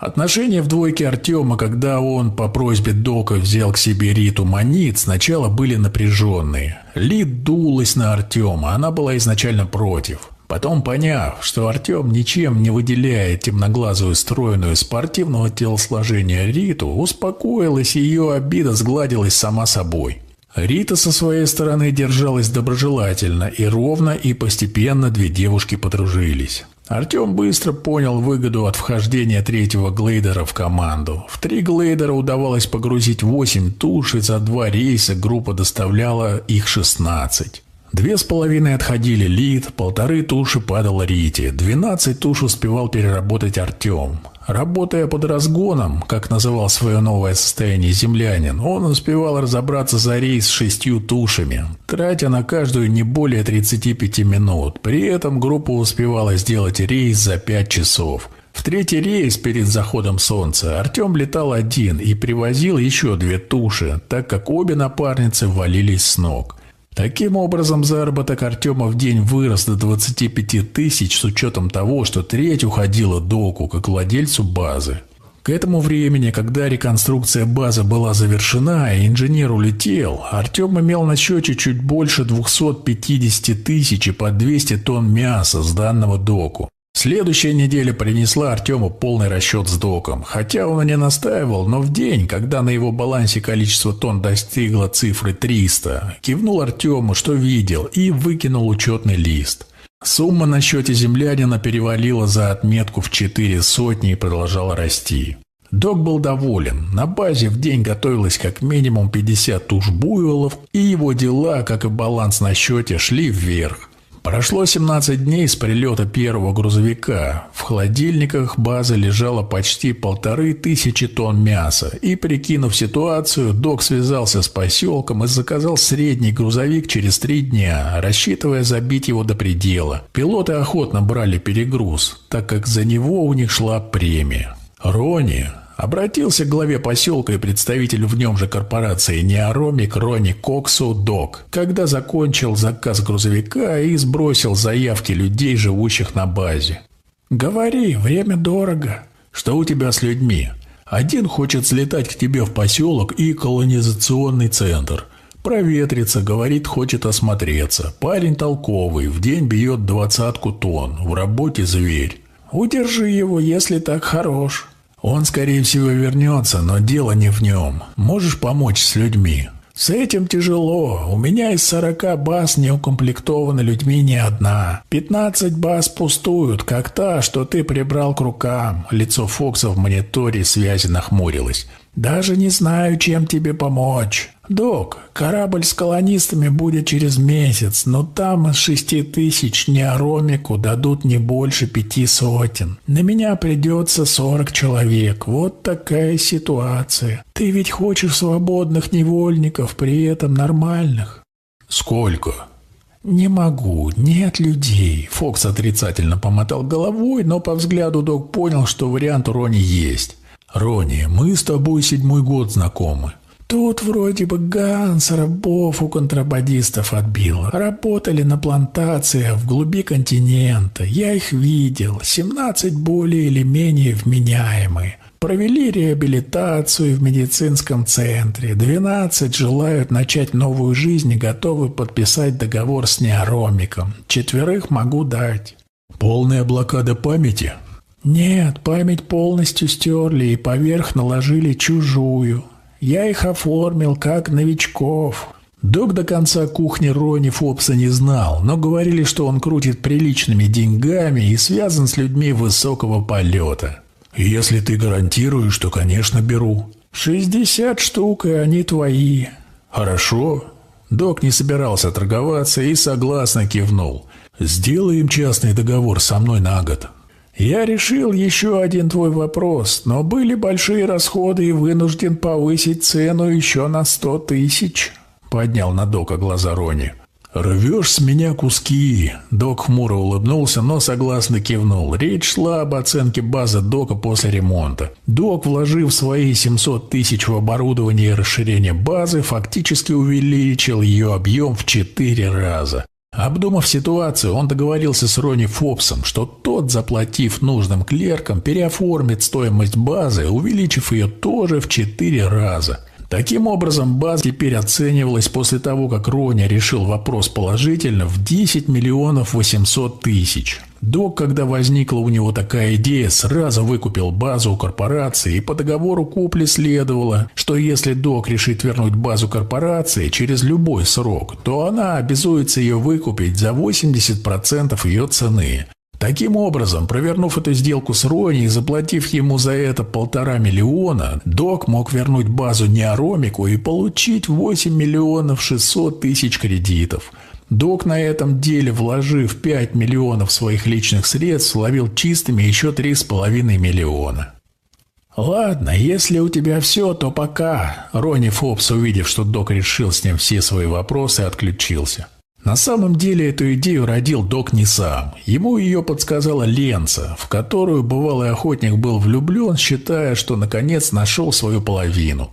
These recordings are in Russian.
Отношения в двойке Артема, когда он по просьбе Дока взял к себе Риту Манит, сначала были напряженные. Лид дулась на Артема, она была изначально против. Потом, поняв, что Артем ничем не выделяет темноглазую стройную спортивного телосложения Риту, успокоилась и ее обида сгладилась сама собой. Рита со своей стороны держалась доброжелательно, и ровно и постепенно две девушки подружились. Артем быстро понял выгоду от вхождения третьего глейдера в команду. В три глейдера удавалось погрузить восемь туш, и за два рейса группа доставляла их шестнадцать. Две с половиной отходили Лид, полторы туши падало Рите, двенадцать туш успевал переработать Артем. Работая под разгоном, как называл свое новое состояние землянин, он успевал разобраться за рейс с шестью тушами, тратя на каждую не более 35 минут. При этом группа успевала сделать рейс за 5 часов. В третий рейс перед заходом солнца Артем летал один и привозил еще две туши, так как обе напарницы валились с ног. Таким образом, заработок Артема в день вырос до 25 тысяч с учетом того, что треть уходила доку, как владельцу базы. К этому времени, когда реконструкция базы была завершена и инженер улетел, Артем имел на счете чуть больше 250 тысяч и по 200 тонн мяса с данного доку. Следующая неделя принесла Артему полный расчет с доком. Хотя он и не настаивал, но в день, когда на его балансе количество тонн достигло цифры 300, кивнул Артему, что видел, и выкинул учетный лист. Сумма на счете землянина перевалила за отметку в четыре сотни и продолжала расти. Док был доволен. На базе в день готовилось как минимум 50 туш буйволов, и его дела, как и баланс на счете, шли вверх. Прошло 17 дней с прилета первого грузовика. В холодильниках базы лежало почти полторы тысячи тонн мяса. И, прикинув ситуацию, док связался с поселком и заказал средний грузовик через три дня, рассчитывая забить его до предела. Пилоты охотно брали перегруз, так как за него у них шла премия. Рони, Обратился к главе поселка и представителю в нем же корпорации Неоромик Рони Коксу Док, когда закончил заказ грузовика и сбросил заявки людей, живущих на базе. «Говори, время дорого. Что у тебя с людьми? Один хочет слетать к тебе в поселок и колонизационный центр». Проветрится, говорит, хочет осмотреться. Парень толковый, в день бьет двадцатку тонн, в работе зверь. Удержи его, если так хорош. Он, скорее всего, вернется, но дело не в нем. Можешь помочь с людьми?» «С этим тяжело. У меня из сорока баз не укомплектована людьми ни одна. Пятнадцать баз пустуют, как та, что ты прибрал к рукам». Лицо Фокса в мониторе связи нахмурилось. «Даже не знаю, чем тебе помочь». «Док, корабль с колонистами будет через месяц, но там из шести тысяч неоромику дадут не больше пяти сотен. На меня придется сорок человек. Вот такая ситуация. Ты ведь хочешь свободных невольников, при этом нормальных». «Сколько?» «Не могу, нет людей». Фокс отрицательно помотал головой, но по взгляду док понял, что вариант у Рони есть. «Рони, мы с тобой седьмой год знакомы. Тут вроде бы Ганс рабов у контрабандистов отбил. Работали на плантациях в глуби континента. Я их видел. 17 более или менее вменяемые. Провели реабилитацию в медицинском центре. 12 желают начать новую жизнь и готовы подписать договор с неоромиком. Четверых могу дать. Полная блокада памяти? Нет, память полностью стерли и поверх наложили чужую. Я их оформил как новичков. Док до конца кухни Рони Фопса не знал, но говорили, что он крутит приличными деньгами и связан с людьми высокого полета. «Если ты гарантируешь, то, конечно, беру». «Шестьдесят штук, и они твои». «Хорошо». Док не собирался торговаться и согласно кивнул. «Сделаем частный договор со мной на год». Я решил еще один твой вопрос, но были большие расходы и вынужден повысить цену еще на сто тысяч», — поднял на Дока глаза Рони. «Рвешь с меня куски!» Док хмуро улыбнулся, но согласно кивнул. Речь шла об оценке базы Дока после ремонта. Док, вложив свои 700 тысяч в оборудование и расширение базы, фактически увеличил ее объем в четыре раза. Обдумав ситуацию, он договорился с Ронни Фобсом, что тот, заплатив нужным клеркам, переоформит стоимость базы, увеличив ее тоже в четыре раза. Таким образом, база теперь оценивалась после того, как Роня решил вопрос положительно в 10 миллионов 800 тысяч. Док, когда возникла у него такая идея, сразу выкупил базу у корпорации, и по договору купли следовало, что если Док решит вернуть базу корпорации через любой срок, то она обязуется ее выкупить за 80% ее цены. Таким образом, провернув эту сделку с Рони и заплатив ему за это полтора миллиона, Док мог вернуть базу Неоромику и получить 8 миллионов 600 тысяч кредитов. Док на этом деле, вложив 5 миллионов своих личных средств, ловил чистыми еще 3,5 миллиона. «Ладно, если у тебя все, то пока». Ронни Фобс, увидев, что док решил с ним все свои вопросы, отключился. На самом деле эту идею родил док не сам. Ему ее подсказала Ленца, в которую бывалый охотник был влюблен, считая, что наконец нашел свою половину.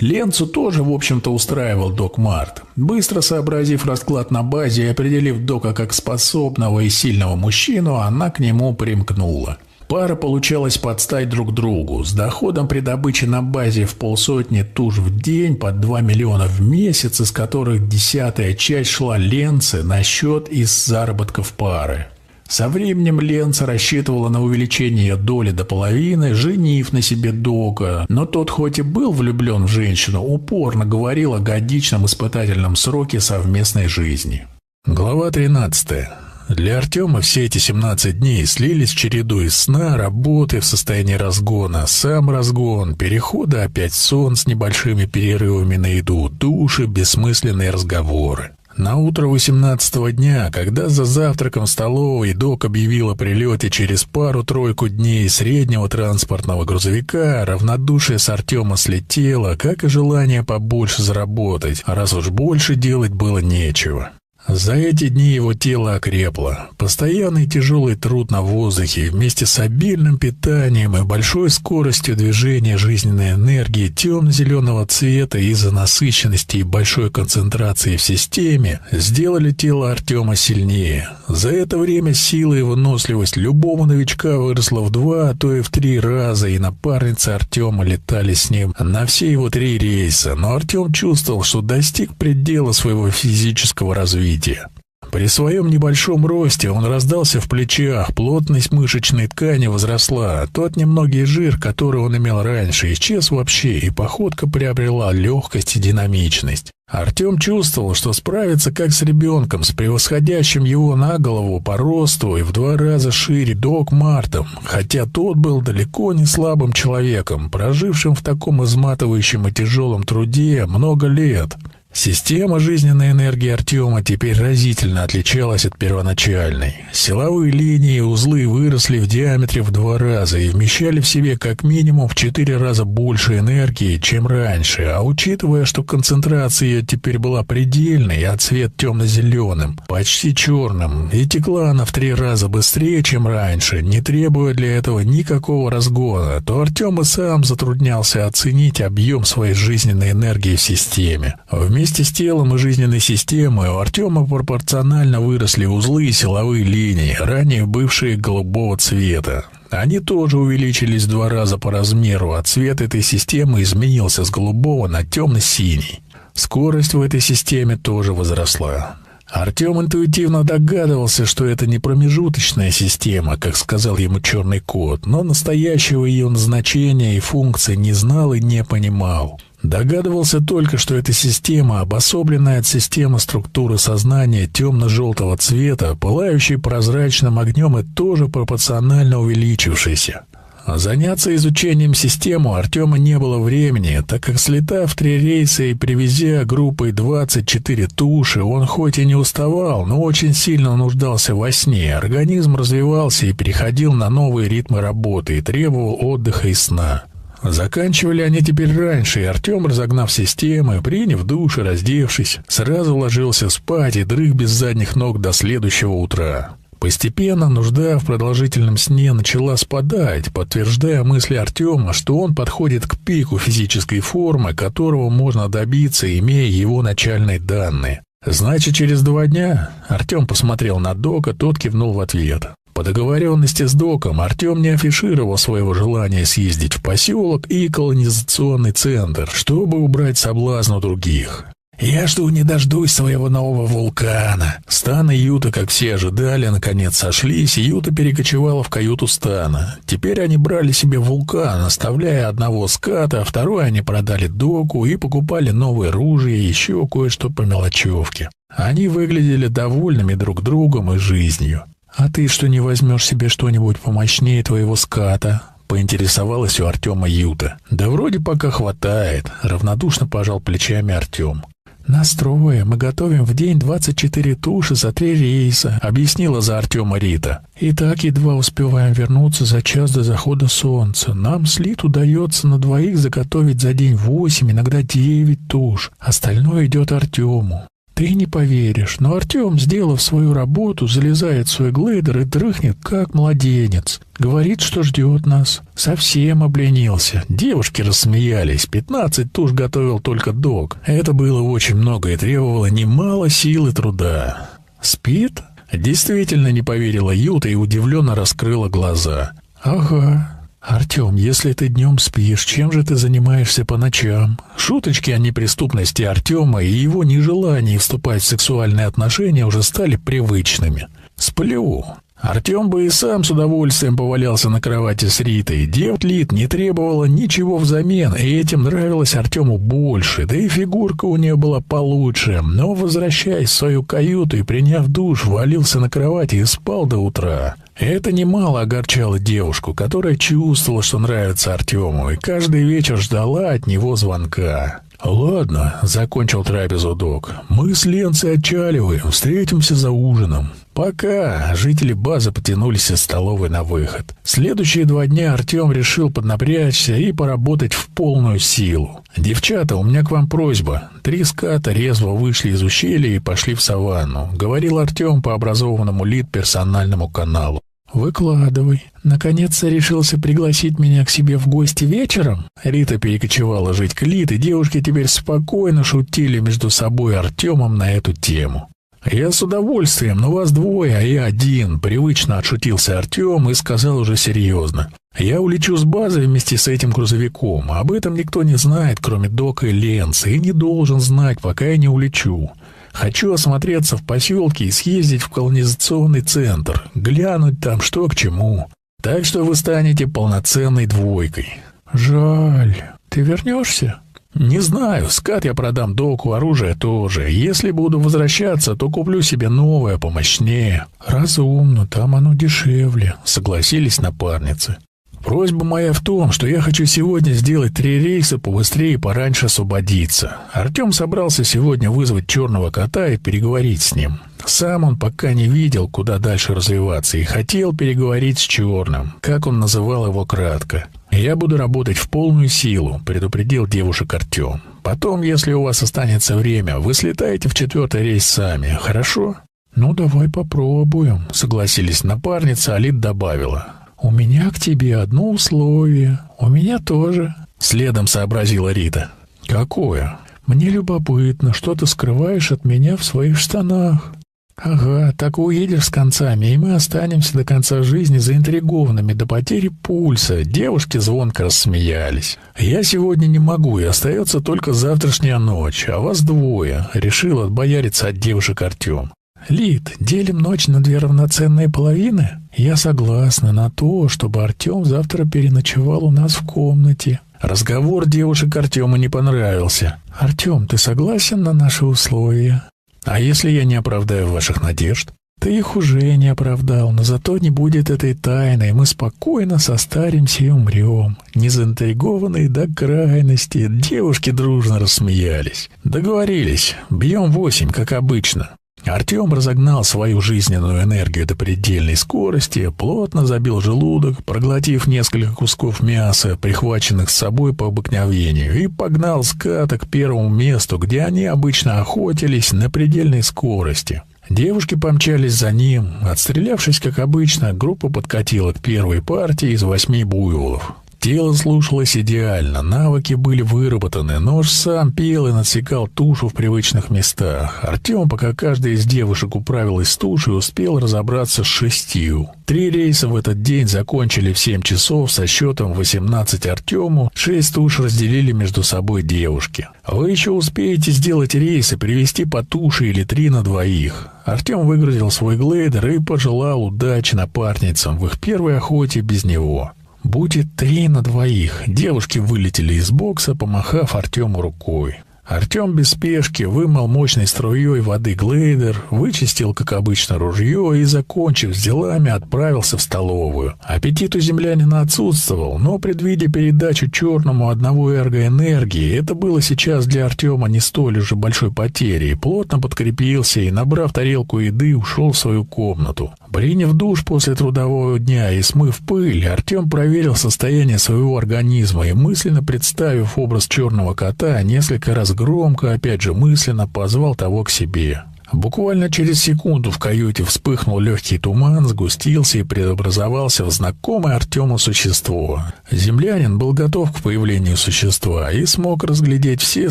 Ленцу тоже, в общем-то, устраивал док Март. Быстро сообразив расклад на базе и определив дока как способного и сильного мужчину, она к нему примкнула. Пара получалась подстать друг другу, с доходом при добыче на базе в полсотни туш в день под 2 миллиона в месяц, из которых десятая часть шла Ленце на счет из заработков пары. Со временем Ленца рассчитывала на увеличение доли до половины, женив на себе Дока, но тот хоть и был влюблен в женщину, упорно говорил о годичном испытательном сроке совместной жизни. Глава 13. Для Артема все эти 17 дней слились в череду из сна, работы в состоянии разгона, сам разгон, перехода опять сон с небольшими перерывами на еду, души, бессмысленные разговоры. На утро 18 дня, когда за завтраком в столовой док объявил о прилете через пару-тройку дней среднего транспортного грузовика, равнодушие с Артема слетело, как и желание побольше заработать, а раз уж больше делать было нечего. За эти дни его тело окрепло. Постоянный тяжелый труд на воздухе вместе с обильным питанием и большой скоростью движения жизненной энергии темно-зеленого цвета из-за насыщенности и большой концентрации в системе сделали тело Артема сильнее. За это время сила и выносливость любого новичка выросла в два, а то и в три раза, и напарницы Артема летали с ним на все его три рейса. Но Артем чувствовал, что достиг предела своего физического развития развития. При своем небольшом росте он раздался в плечах, плотность мышечной ткани возросла, тот немногий жир, который он имел раньше, исчез вообще, и походка приобрела легкость и динамичность. Артем чувствовал, что справится как с ребенком, с превосходящим его на голову по росту и в два раза шире Док Мартом, хотя тот был далеко не слабым человеком, прожившим в таком изматывающем и тяжелом труде много лет. Система жизненной энергии Артема теперь разительно отличалась от первоначальной. Силовые линии и узлы выросли в диаметре в два раза и вмещали в себе как минимум в четыре раза больше энергии, чем раньше, а учитывая, что концентрация теперь была предельной, а цвет темно-зеленым, почти черным, и текла она в три раза быстрее, чем раньше, не требуя для этого никакого разгона, то Артем и сам затруднялся оценить объем своей жизненной энергии в системе. Вместе Вместе с телом и жизненной системой у Артема пропорционально выросли узлы и силовые линии, ранее бывшие голубого цвета. Они тоже увеличились в два раза по размеру, а цвет этой системы изменился с голубого на темно-синий. Скорость в этой системе тоже возросла. Артем интуитивно догадывался, что это не промежуточная система, как сказал ему черный кот, но настоящего ее назначения и функции не знал и не понимал. Догадывался только, что эта система, обособленная от системы структуры сознания темно-желтого цвета, пылающей прозрачным огнем и тоже пропорционально увеличившейся. Заняться изучением системы Артема не было времени, так как слетав три рейса и привезя группой 24 туши, он хоть и не уставал, но очень сильно нуждался во сне. Организм развивался и переходил на новые ритмы работы и требовал отдыха и сна. Заканчивали они теперь раньше, и Артем, разогнав системы, приняв душ и раздевшись, сразу ложился спать и дрых без задних ног до следующего утра. Постепенно нужда в продолжительном сне начала спадать, подтверждая мысли Артема, что он подходит к пику физической формы, которого можно добиться, имея его начальные данные. «Значит, через два дня?» Артем посмотрел на Дока, тот кивнул в ответ. По договоренности с Доком Артем не афишировал своего желания съездить в поселок и колонизационный центр, чтобы убрать соблазн у других. «Я жду не дождусь своего нового вулкана». Стан и Юта, как все ожидали, наконец сошлись, и Юта перекочевала в каюту Стана. Теперь они брали себе вулкан, оставляя одного ската, а второй они продали доку и покупали новые ружья и еще кое-что по мелочевке. Они выглядели довольными друг другом и жизнью. «А ты что не возьмешь себе что-нибудь помощнее твоего ската?» — поинтересовалась у Артема Юта. «Да вроде пока хватает», — равнодушно пожал плечами Артем. «Настроя. Мы готовим в день 24 туши за три рейса», — объяснила за Артема Рита. «И так едва успеваем вернуться за час до захода солнца. Нам с Лит удается на двоих заготовить за день восемь, иногда девять туш. Остальное идет Артему. Ты не поверишь, но Артем, сделав свою работу, залезает в свой глейдер и дрыхнет, как младенец. Говорит, что ждет нас. Совсем обленился. Девушки рассмеялись. Пятнадцать туш готовил только док. Это было очень много и требовало немало сил и труда. Спит? Действительно не поверила Юта и удивленно раскрыла глаза. «Ага, «Артем, если ты днем спишь, чем же ты занимаешься по ночам?» Шуточки о неприступности Артема и его нежелании вступать в сексуальные отношения уже стали привычными. «Сплю. Артем бы и сам с удовольствием повалялся на кровати с Ритой. Дев Лит не требовала ничего взамен, и этим нравилось Артему больше, да и фигурка у нее была получше. Но, возвращаясь в свою каюту и приняв душ, валился на кровати и спал до утра. Это немало огорчало девушку, которая чувствовала, что нравится Артему, и каждый вечер ждала от него звонка. «Ладно», — закончил трапезу док. «Мы с Ленцей отчаливаем, встретимся за ужином». «Пока!» — жители базы потянулись из столовой на выход. Следующие два дня Артем решил поднапрячься и поработать в полную силу. «Девчата, у меня к вам просьба. Три ската резво вышли из ущелья и пошли в саванну», — говорил Артем по образованному лид персональному каналу. «Выкладывай. Наконец-то решился пригласить меня к себе в гости вечером?» Рита перекочевала жить к Лид, и девушки теперь спокойно шутили между собой и Артемом на эту тему. «Я с удовольствием, но вас двое, а я один», — привычно отшутился Артем и сказал уже серьезно. «Я улечу с базы вместе с этим грузовиком. Об этом никто не знает, кроме Дока и Ленца, и не должен знать, пока я не улечу. Хочу осмотреться в поселке и съездить в колонизационный центр, глянуть там что к чему. Так что вы станете полноценной двойкой». «Жаль. Ты вернешься?» «Не знаю, скат я продам доку, оружие тоже. Если буду возвращаться, то куплю себе новое, помощнее». «Разумно, там оно дешевле», — согласились напарницы. Просьба моя в том, что я хочу сегодня сделать три рейса побыстрее и пораньше освободиться. Артем собрался сегодня вызвать черного кота и переговорить с ним. Сам он пока не видел, куда дальше развиваться, и хотел переговорить с черным, как он называл его кратко. «Я буду работать в полную силу», — предупредил девушек Артем. «Потом, если у вас останется время, вы слетаете в четвертый рейс сами, хорошо?» «Ну, давай попробуем», — согласились напарница, а Лид добавила. «У меня к тебе одно условие. У меня тоже», — следом сообразила Рита. «Какое?» «Мне любопытно, что ты скрываешь от меня в своих штанах». «Ага, так уедешь с концами, и мы останемся до конца жизни заинтригованными до потери пульса». Девушки звонко рассмеялись. «Я сегодня не могу, и остается только завтрашняя ночь, а вас двое», — решил отбояриться от девушек Артем. «Лид, делим ночь на две равноценные половины?» «Я согласна на то, чтобы Артем завтра переночевал у нас в комнате». Разговор девушек Артему не понравился. «Артем, ты согласен на наши условия?» А если я не оправдаю ваших надежд? Ты их уже не оправдал, но зато не будет этой тайны, мы спокойно состаримся и умрем. Не заинтригованные до крайности, девушки дружно рассмеялись. Договорились, бьем восемь, как обычно. Артем разогнал свою жизненную энергию до предельной скорости, плотно забил желудок, проглотив несколько кусков мяса, прихваченных с собой по обыкновению, и погнал ската к первому месту, где они обычно охотились на предельной скорости. Девушки помчались за ним. Отстрелявшись, как обычно, группа подкатила к первой партии из восьми буйволов. Тело слушалось идеально, навыки были выработаны, нож сам пел и надсекал тушу в привычных местах. Артем, пока каждая из девушек управилась с тушей, успел разобраться с шестью. Три рейса в этот день закончили в семь часов со счетом 18 Артему, шесть туш разделили между собой девушки. Вы еще успеете сделать рейс и привести по туше или три на двоих. Артем выгрузил свой глейдер и пожелал удачи напарницам в их первой охоте без него. Будет три на двоих. Девушки вылетели из бокса, помахав Артему рукой. Артем без спешки вымыл мощной струей воды глейдер, вычистил, как обычно, ружье и, закончив с делами, отправился в столовую. Аппетит у землянина отсутствовал, но, предвидя передачу черному одного эргоэнергии, это было сейчас для Артема не столь уже большой потерей, плотно подкрепился и, набрав тарелку еды, ушел в свою комнату. Приняв душ после трудового дня и смыв пыль, Артем проверил состояние своего организма и, мысленно представив образ черного кота, несколько раз громко, опять же мысленно, позвал того к себе. Буквально через секунду в каюте вспыхнул легкий туман, сгустился и преобразовался в знакомое Артему существо. Землянин был готов к появлению существа и смог разглядеть все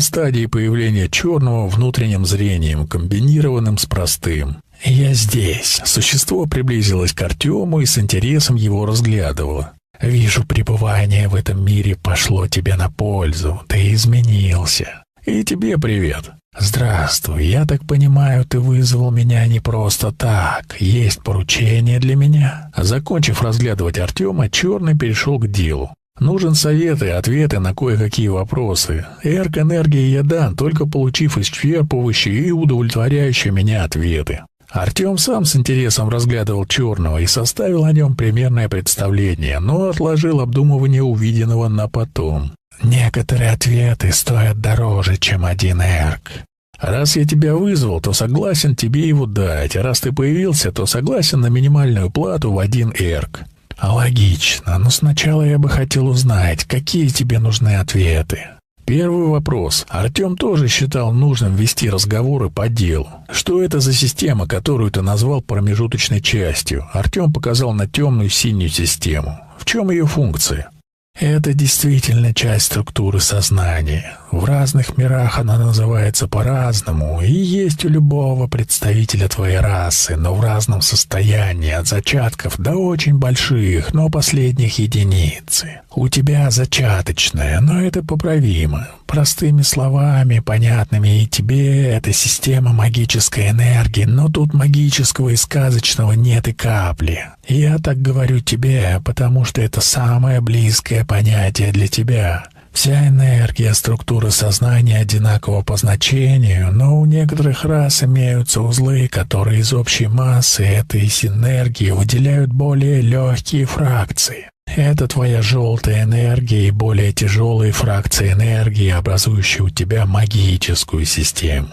стадии появления черного внутренним зрением, комбинированным с простым. «Я здесь». Существо приблизилось к Артему и с интересом его разглядывало. «Вижу, пребывание в этом мире пошло тебе на пользу. Ты изменился. И тебе привет. Здравствуй. Я так понимаю, ты вызвал меня не просто так. Есть поручение для меня». Закончив разглядывать Артема, Черный перешел к делу. Нужен совет и ответы на кое-какие вопросы. Эрк-энергии я дам, только получив исчерпывающие и удовлетворяющие меня ответы. Артем сам с интересом разглядывал черного и составил о нем примерное представление, но отложил обдумывание увиденного на потом. «Некоторые ответы стоят дороже, чем один эрк. Раз я тебя вызвал, то согласен тебе его дать, раз ты появился, то согласен на минимальную плату в один эрк». «Логично, но сначала я бы хотел узнать, какие тебе нужны ответы». Первый вопрос. Артем тоже считал нужным вести разговоры по делу. Что это за система, которую ты назвал промежуточной частью? Артем показал на темную синюю систему. В чем ее функция? Это действительно часть структуры сознания. В разных мирах она называется по-разному, и есть у любого представителя твоей расы, но в разном состоянии, от зачатков до очень больших, но последних единицы. У тебя зачаточная, но это поправимо. Простыми словами, понятными и тебе, это система магической энергии, но тут магического и сказочного нет и капли. Я так говорю тебе, потому что это самое близкое понятие для тебя. Вся энергия структуры сознания одинакова по значению, но у некоторых рас имеются узлы, которые из общей массы этой синергии выделяют более легкие фракции. Это твоя желтая энергия и более тяжелые фракции энергии, образующие у тебя магическую систему.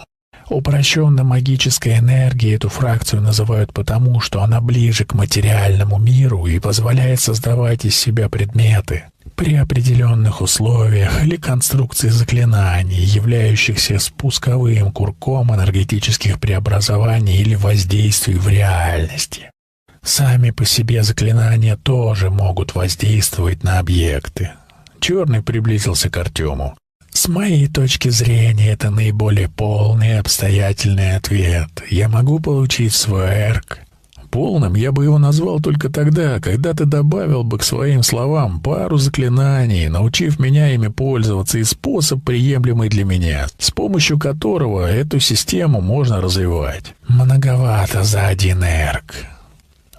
Упрощенно магической энергией эту фракцию называют потому, что она ближе к материальному миру и позволяет создавать из себя предметы, при определенных условиях или конструкции заклинаний, являющихся спусковым курком энергетических преобразований или воздействий в реальности. Сами по себе заклинания тоже могут воздействовать на объекты. Черный приблизился к Артему. С моей точки зрения, это наиболее полный обстоятельный ответ. Я могу получить свой эрк Полным я бы его назвал только тогда, когда ты добавил бы к своим словам пару заклинаний, научив меня ими пользоваться и способ, приемлемый для меня, с помощью которого эту систему можно развивать. Многовато за один эрк.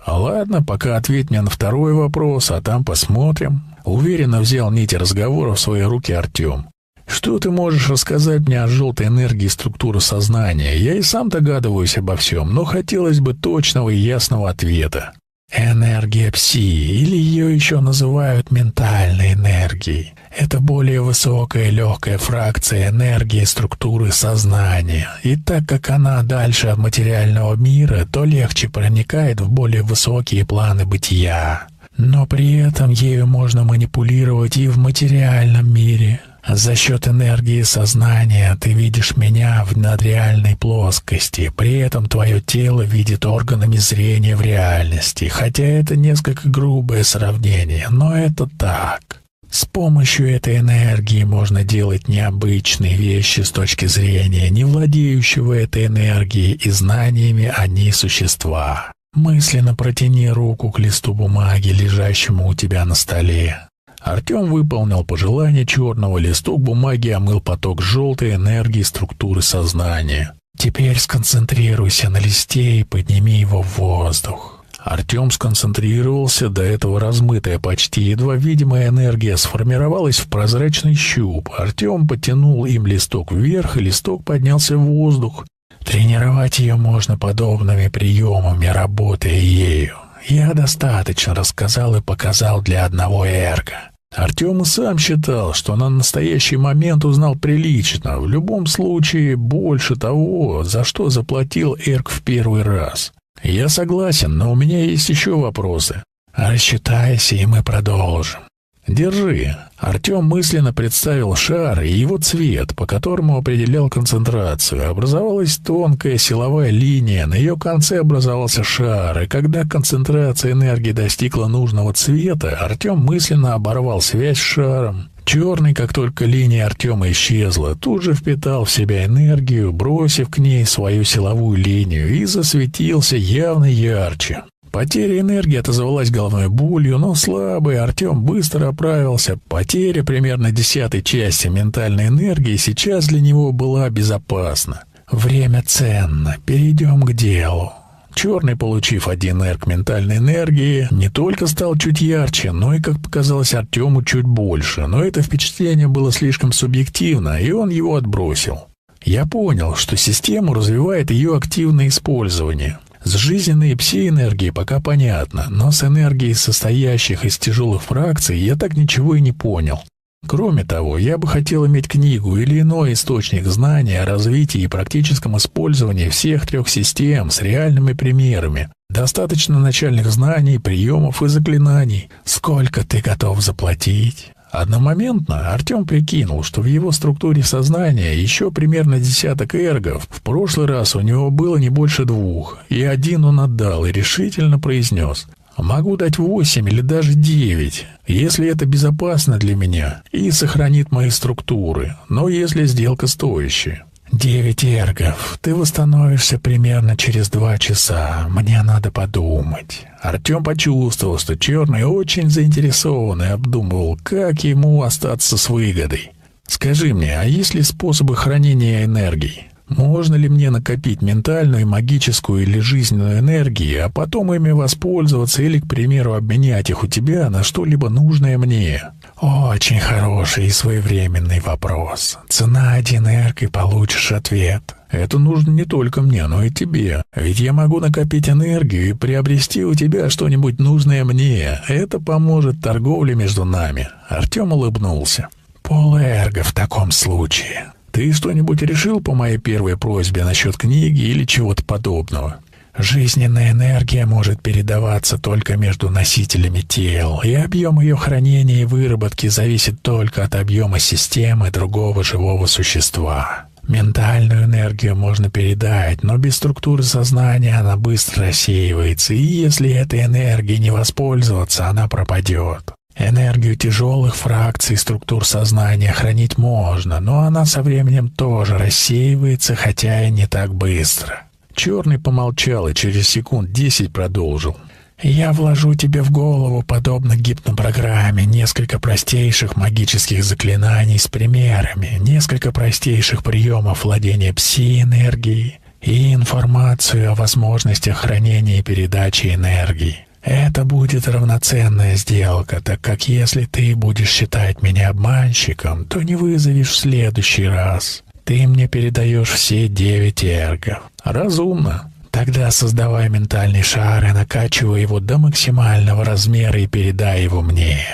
Ладно, пока ответь мне на второй вопрос, а там посмотрим. Уверенно взял нити разговора в свои руки Артем. Что ты можешь рассказать мне о желтой энергии структуры сознания? Я и сам догадываюсь обо всем, но хотелось бы точного и ясного ответа. Энергия пси, или ее еще называют ментальной энергией. Это более высокая легкая фракция энергии структуры сознания. И так как она дальше от материального мира, то легче проникает в более высокие планы бытия. Но при этом ею можно манипулировать и в материальном мире – за счет энергии сознания ты видишь меня в надреальной плоскости, при этом твое тело видит органами зрения в реальности, хотя это несколько грубое сравнение, но это так. С помощью этой энергии можно делать необычные вещи с точки зрения не владеющего этой энергией и знаниями о ней существа. Мысленно протяни руку к листу бумаги, лежащему у тебя на столе. Артем выполнил пожелание черного, листок бумаги омыл поток желтой энергии структуры сознания. Теперь сконцентрируйся на листе и подними его в воздух. Артем сконцентрировался, до этого размытая, почти едва видимая энергия сформировалась в прозрачный щуп. Артем потянул им листок вверх, и листок поднялся в воздух. Тренировать ее можно подобными приемами, работая ею. Я достаточно рассказал и показал для одного эрга. Артем сам считал, что на настоящий момент узнал прилично, в любом случае больше того, за что заплатил эрг в первый раз. «Я согласен, но у меня есть еще вопросы. Рассчитайся, и мы продолжим». «Держи». Артем мысленно представил шар и его цвет, по которому определял концентрацию. Образовалась тонкая силовая линия, на ее конце образовался шар, и когда концентрация энергии достигла нужного цвета, Артем мысленно оборвал связь с шаром. Черный, как только линия Артема исчезла, тут же впитал в себя энергию, бросив к ней свою силовую линию, и засветился явно ярче. Потеря энергии отозвалась головной болью, но слабый Артем быстро оправился. Потеря примерно десятой части ментальной энергии сейчас для него была безопасна. Время ценно, перейдем к делу. Черный, получив один эрк ментальной энергии, не только стал чуть ярче, но и, как показалось Артему, чуть больше. Но это впечатление было слишком субъективно, и он его отбросил. Я понял, что систему развивает ее активное использование. С жизненной пси-энергией пока понятно, но с энергией состоящих из тяжелых фракций я так ничего и не понял. Кроме того, я бы хотел иметь книгу или иной источник знания о развитии и практическом использовании всех трех систем с реальными примерами. Достаточно начальных знаний, приемов и заклинаний. Сколько ты готов заплатить? Одномоментно Артем прикинул, что в его структуре сознания еще примерно десяток эргов. В прошлый раз у него было не больше двух, и один он отдал и решительно произнес Могу дать восемь или даже девять, если это безопасно для меня и сохранит мои структуры, но если сделка стоящая. Девять эргов. Ты восстановишься примерно через два часа. Мне надо подумать. Артем почувствовал, что Черный очень заинтересован и обдумывал, как ему остаться с выгодой. Скажи мне, а есть ли способы хранения энергии? Можно ли мне накопить ментальную, магическую или жизненную энергию, а потом ими воспользоваться или, к примеру, обменять их у тебя на что-либо нужное мне? Очень хороший и своевременный вопрос. Цена один эрк и получишь ответ. Это нужно не только мне, но и тебе. Ведь я могу накопить энергию и приобрести у тебя что-нибудь нужное мне. Это поможет торговле между нами. Артем улыбнулся. Пол эрга в таком случае. Ты что-нибудь решил по моей первой просьбе насчет книги или чего-то подобного? Жизненная энергия может передаваться только между носителями тел, и объем ее хранения и выработки зависит только от объема системы другого живого существа. Ментальную энергию можно передать, но без структуры сознания она быстро рассеивается, и если этой энергией не воспользоваться, она пропадет. Энергию тяжелых фракций структур сознания хранить можно, но она со временем тоже рассеивается, хотя и не так быстро. Черный помолчал и через секунд десять продолжил. «Я вложу тебе в голову, подобно гипнопрограмме, несколько простейших магических заклинаний с примерами, несколько простейших приемов владения пси-энергией и информацию о возможностях хранения и передачи энергии. Это будет равноценная сделка, так как если ты будешь считать меня обманщиком, то не вызовешь в следующий раз. Ты мне передаешь все девять эргов. Разумно. Тогда создавай ментальный шар и накачивай его до максимального размера и передай его мне.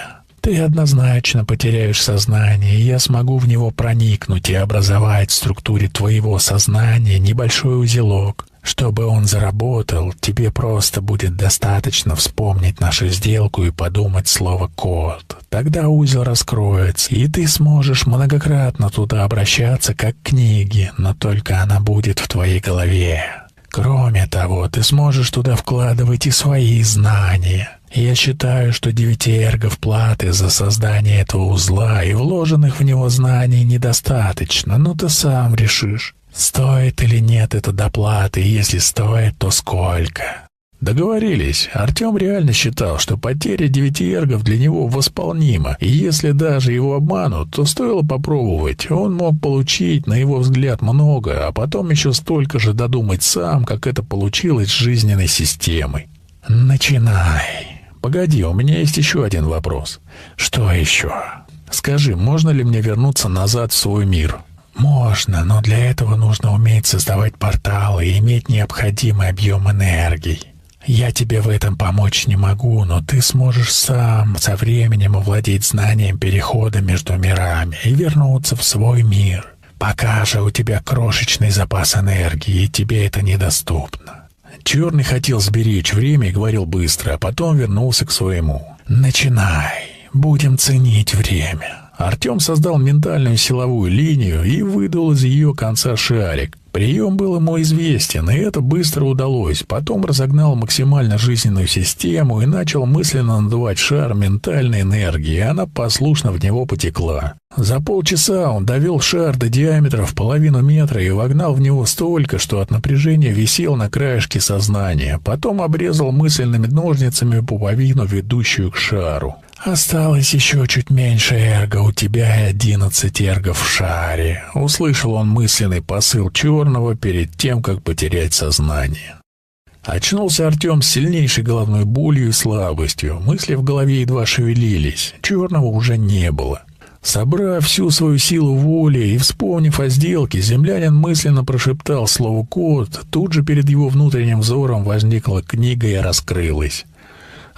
Ты однозначно потеряешь сознание, и я смогу в него проникнуть и образовать в структуре твоего сознания небольшой узелок, чтобы он заработал, тебе просто будет достаточно вспомнить нашу сделку и подумать слово «код». Тогда узел раскроется, и ты сможешь многократно туда обращаться, как к книге, но только она будет в твоей голове. Кроме того, ты сможешь туда вкладывать и свои знания. Я считаю, что девяти эргов платы за создание этого узла и вложенных в него знаний недостаточно, но ты сам решишь, стоит или нет это доплаты, если стоит, то сколько. Договорились. Артем реально считал, что потеря девяти эргов для него восполнима, и если даже его обманут, то стоило попробовать. Он мог получить, на его взгляд, много, а потом еще столько же додумать сам, как это получилось с жизненной системой. «Начинай. Погоди, у меня есть еще один вопрос. Что еще? Скажи, можно ли мне вернуться назад в свой мир?» «Можно, но для этого нужно уметь создавать порталы и иметь необходимый объем энергии. Я тебе в этом помочь не могу, но ты сможешь сам со временем овладеть знанием перехода между мирами и вернуться в свой мир. Пока же у тебя крошечный запас энергии, и тебе это недоступно. Черный хотел сберечь время и говорил быстро, а потом вернулся к своему. «Начинай. Будем ценить время». Артем создал ментальную силовую линию и выдал из ее конца шарик. Прием был ему известен, и это быстро удалось. Потом разогнал максимально жизненную систему и начал мысленно надувать шар ментальной энергии, и она послушно в него потекла. За полчаса он довел шар до диаметра в половину метра и вогнал в него столько, что от напряжения висел на краешке сознания. Потом обрезал мысленными ножницами пуповину, ведущую к шару. «Осталось еще чуть меньше эрго у тебя и одиннадцать эрго в шаре», — услышал он мысленный посыл черного перед тем, как потерять сознание. Очнулся Артем с сильнейшей головной болью и слабостью. Мысли в голове едва шевелились. Черного уже не было. Собрав всю свою силу воли и вспомнив о сделке, землянин мысленно прошептал слово «код». Тут же перед его внутренним взором возникла книга и раскрылась.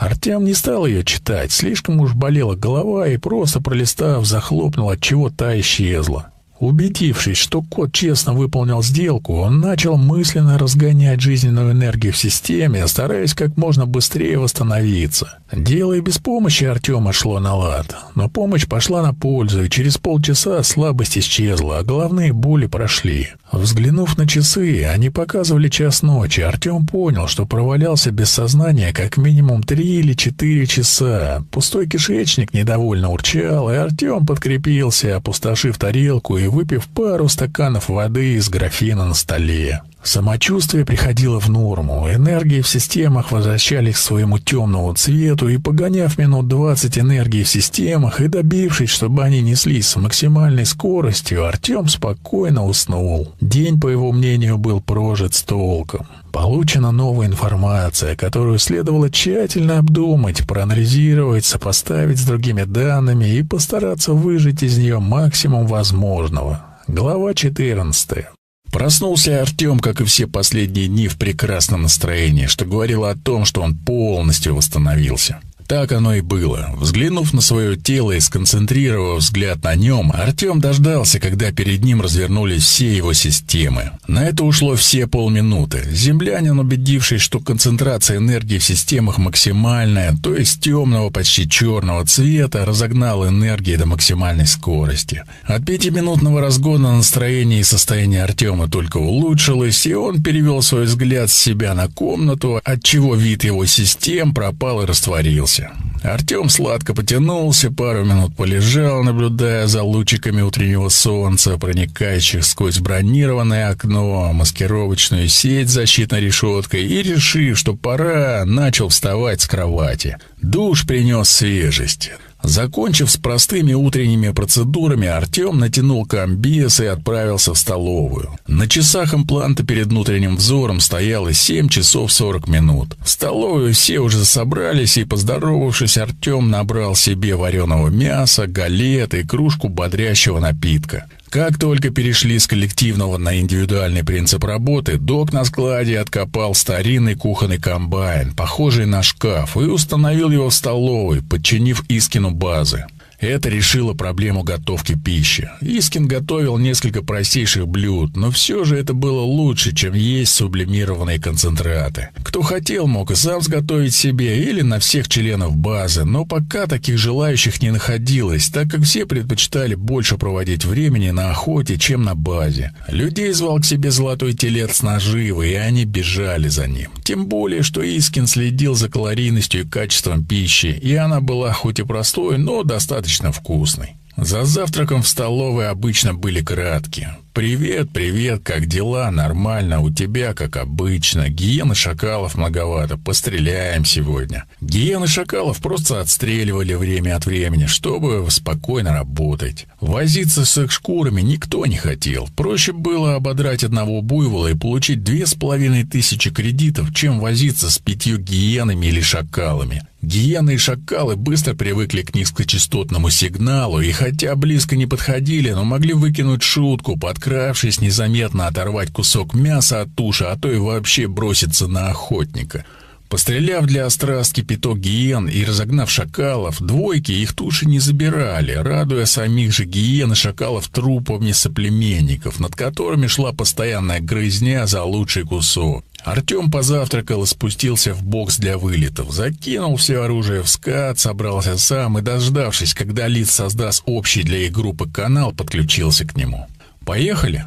Артем не стал ее читать, слишком уж болела голова и просто пролистав, захлопнул, от чего та исчезла. Убедившись, что кот честно выполнил сделку, он начал мысленно разгонять жизненную энергию в системе, стараясь как можно быстрее восстановиться. Дело и без помощи Артема шло на лад, но помощь пошла на пользу, и через полчаса слабость исчезла, а головные боли прошли. Взглянув на часы, они показывали час ночи. Артем понял, что провалялся без сознания как минимум три или четыре часа. Пустой кишечник недовольно урчал, и Артем подкрепился, опустошив тарелку и выпив пару стаканов воды из графина на столе. Самочувствие приходило в норму, энергии в системах возвращались к своему темному цвету, и погоняв минут двадцать энергии в системах и добившись, чтобы они неслись с максимальной скоростью, Артем спокойно уснул. День, по его мнению, был прожит с толком. Получена новая информация, которую следовало тщательно обдумать, проанализировать, сопоставить с другими данными и постараться выжать из нее максимум возможного. Глава 14. Проснулся Артем, как и все последние дни, в прекрасном настроении, что говорило о том, что он полностью восстановился. Так оно и было. Взглянув на свое тело и сконцентрировав взгляд на нем, Артем дождался, когда перед ним развернулись все его системы. На это ушло все полминуты. Землянин, убедившись, что концентрация энергии в системах максимальная, то есть темного, почти черного цвета, разогнал энергии до максимальной скорости. От пятиминутного разгона настроение и состояние Артема только улучшилось, и он перевел свой взгляд с себя на комнату, отчего вид его систем пропал и растворился проснулся. Артем сладко потянулся, пару минут полежал, наблюдая за лучиками утреннего солнца, проникающих сквозь бронированное окно, маскировочную сеть с защитной решеткой, и, решив, что пора, начал вставать с кровати. Душ принес свежесть. Закончив с простыми утренними процедурами, Артем натянул комбез и отправился в столовую. На часах импланта перед внутренним взором стояло 7 часов 40 минут. В столовую все уже собрались, и, поздоровавшись, Артем набрал себе вареного мяса, галет и кружку бодрящего напитка. Как только перешли с коллективного на индивидуальный принцип работы, док на складе откопал старинный кухонный комбайн, похожий на шкаф, и установил его в столовой, подчинив Искину базы. Это решило проблему готовки пищи. Искин готовил несколько простейших блюд, но все же это было лучше, чем есть сублимированные концентраты. Кто хотел, мог и сам сготовить себе или на всех членов базы, но пока таких желающих не находилось, так как все предпочитали больше проводить времени на охоте, чем на базе. Людей звал к себе золотой телец наживы, и они бежали за ним. Тем более, что Искин следил за калорийностью и качеством пищи, и она была хоть и простой, но достаточно достаточно вкусный. За завтраком в столовой обычно были краткие. «Привет, привет, как дела? Нормально, у тебя, как обычно. Гиены шакалов многовато, постреляем сегодня». Гиены шакалов просто отстреливали время от времени, чтобы спокойно работать. Возиться с их шкурами никто не хотел. Проще было ободрать одного буйвола и получить две с половиной тысячи кредитов, чем возиться с пятью гиенами или шакалами. Гиены и шакалы быстро привыкли к низкочастотному сигналу и хотя близко не подходили, но могли выкинуть шутку, подкравшись незаметно оторвать кусок мяса от туши, а то и вообще броситься на охотника. Постреляв для острастки пяток гиен и разогнав шакалов, двойки их туши не забирали, радуя самих же гиен и шакалов трупами соплеменников, над которыми шла постоянная грызня за лучший кусок. Артем позавтракал и спустился в бокс для вылетов, закинул все оружие в скат, собрался сам и, дождавшись, когда Лиц создаст общий для их группы канал, подключился к нему. «Поехали?»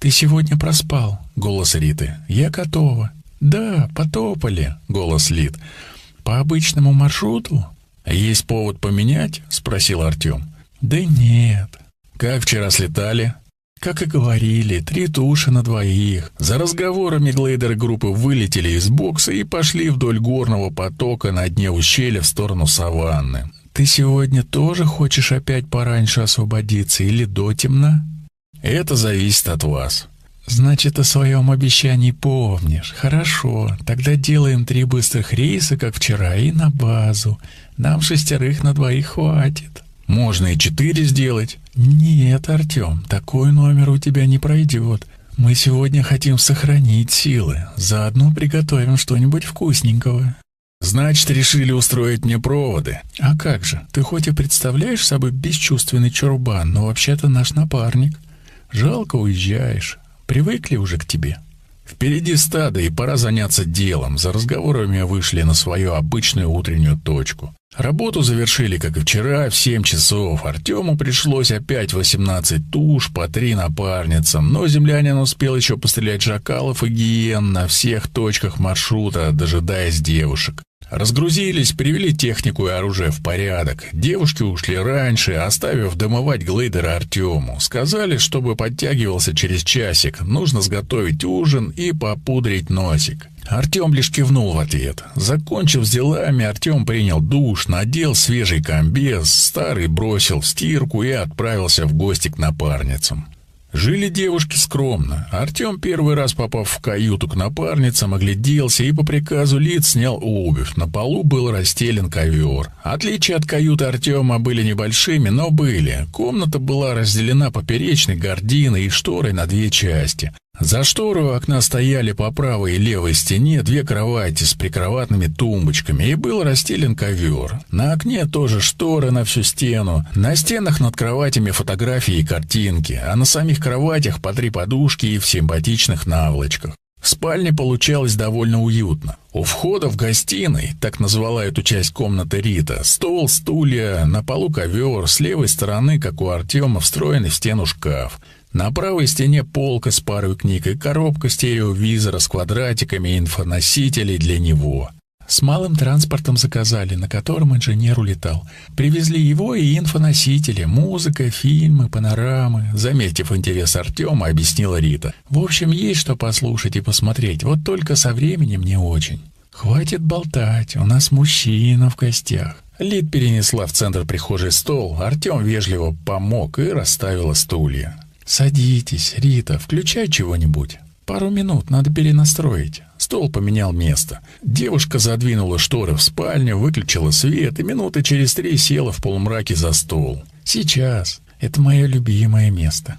«Ты сегодня проспал», — голос Риты. «Я готова». «Да, потопали», — голос Лит. «По обычному маршруту?» «Есть повод поменять?» — спросил Артем. «Да нет». «Как вчера слетали?» Как и говорили, три туши на двоих. За разговорами глейдеры группы вылетели из бокса и пошли вдоль горного потока на дне ущелья в сторону саванны. «Ты сегодня тоже хочешь опять пораньше освободиться или до темна?» «Это зависит от вас». «Значит, о своем обещании помнишь. Хорошо, тогда делаем три быстрых рейса, как вчера, и на базу. Нам шестерых на двоих хватит». Можно и четыре сделать. Нет, Артем, такой номер у тебя не пройдет. Мы сегодня хотим сохранить силы. Заодно приготовим что-нибудь вкусненького. Значит, решили устроить мне проводы. А как же? Ты хоть и представляешь собой бесчувственный чурбан, но вообще-то наш напарник. Жалко уезжаешь. Привыкли уже к тебе. Впереди стадо, и пора заняться делом. За разговорами вышли на свою обычную утреннюю точку. Работу завершили, как и вчера, в семь часов. Артему пришлось опять восемнадцать туш, по три напарницам, но землянин успел еще пострелять жакалов и гиен на всех точках маршрута, дожидаясь девушек. Разгрузились, привели технику и оружие в порядок. Девушки ушли раньше, оставив домывать глейдера Артему. Сказали, чтобы подтягивался через часик. Нужно сготовить ужин и попудрить носик. Артем лишь кивнул в ответ. Закончив с делами, Артем принял душ, надел свежий комбез, старый бросил в стирку и отправился в гости к напарницам. Жили девушки скромно. Артем, первый раз попав в каюту к напарницам, огляделся и по приказу лиц снял обувь. На полу был расстелен ковер. Отличия от каюты Артема были небольшими, но были. Комната была разделена поперечной гординой и шторой на две части. За штору окна стояли по правой и левой стене две кровати с прикроватными тумбочками, и был расстелен ковер. На окне тоже шторы на всю стену. На стенах над кроватями фотографии и картинки, а на самих кроватях по три подушки и в симпатичных наволочках. В спальне получалось довольно уютно. У входа в гостиной, так назвала эту часть комнаты Рита, стол, стулья, на полу ковер, с левой стороны, как у Артема, встроенный в стену шкаф. На правой стене полка с парой книг и коробка стереовизора с квадратиками инфоносителей для него. С малым транспортом заказали, на котором инженер улетал. Привезли его и инфоносители, музыка, фильмы, панорамы. Заметив интерес Артема, объяснила Рита. В общем, есть что послушать и посмотреть, вот только со временем не очень. «Хватит болтать, у нас мужчина в гостях». Лид перенесла в центр прихожей стол, Артем вежливо помог и расставила стулья. «Садитесь, Рита, включай чего-нибудь. Пару минут, надо перенастроить». Стол поменял место. Девушка задвинула шторы в спальню, выключила свет и минуты через три села в полумраке за стол. «Сейчас. Это мое любимое место».